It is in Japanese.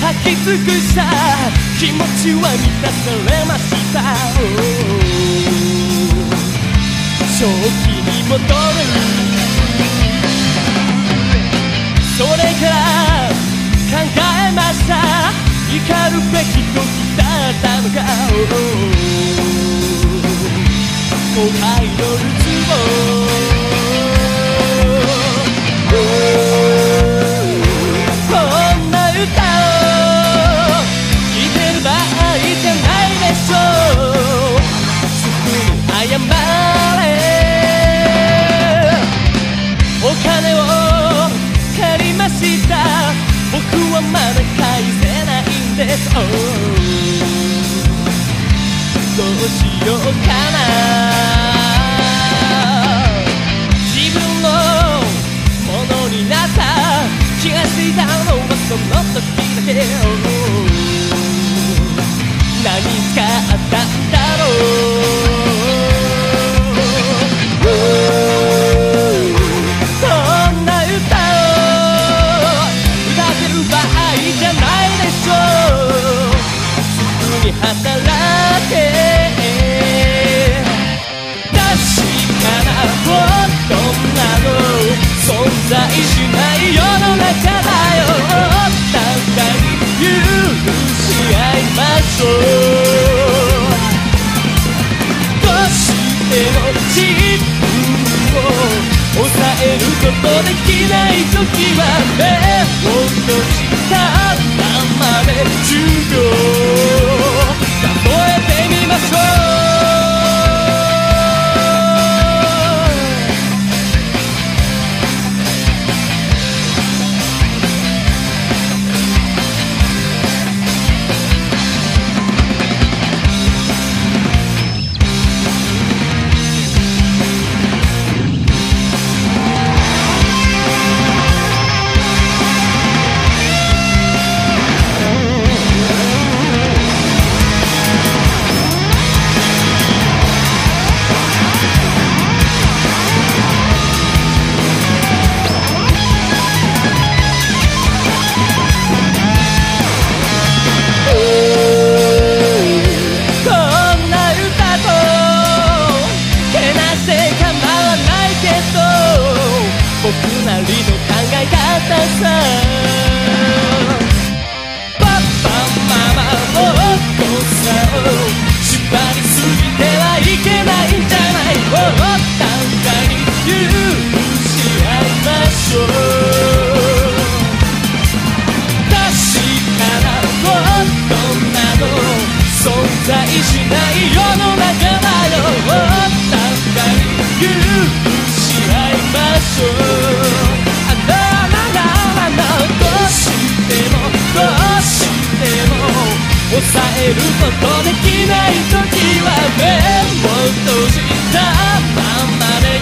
吐き尽くした気持ちは満たされました。正気に戻るそれから考えました。怒るべき時だったのか。後輩ました。僕はまだ返せないんです、oh、どうしようかな。自分のものになった。気がついたのはその時だけ、何そんなの存在しない世の中だよ。互いに許し合いましょう。どうしても自分を抑えることできない時は目を閉じたままで授業抑えることできない時は目を閉じたままで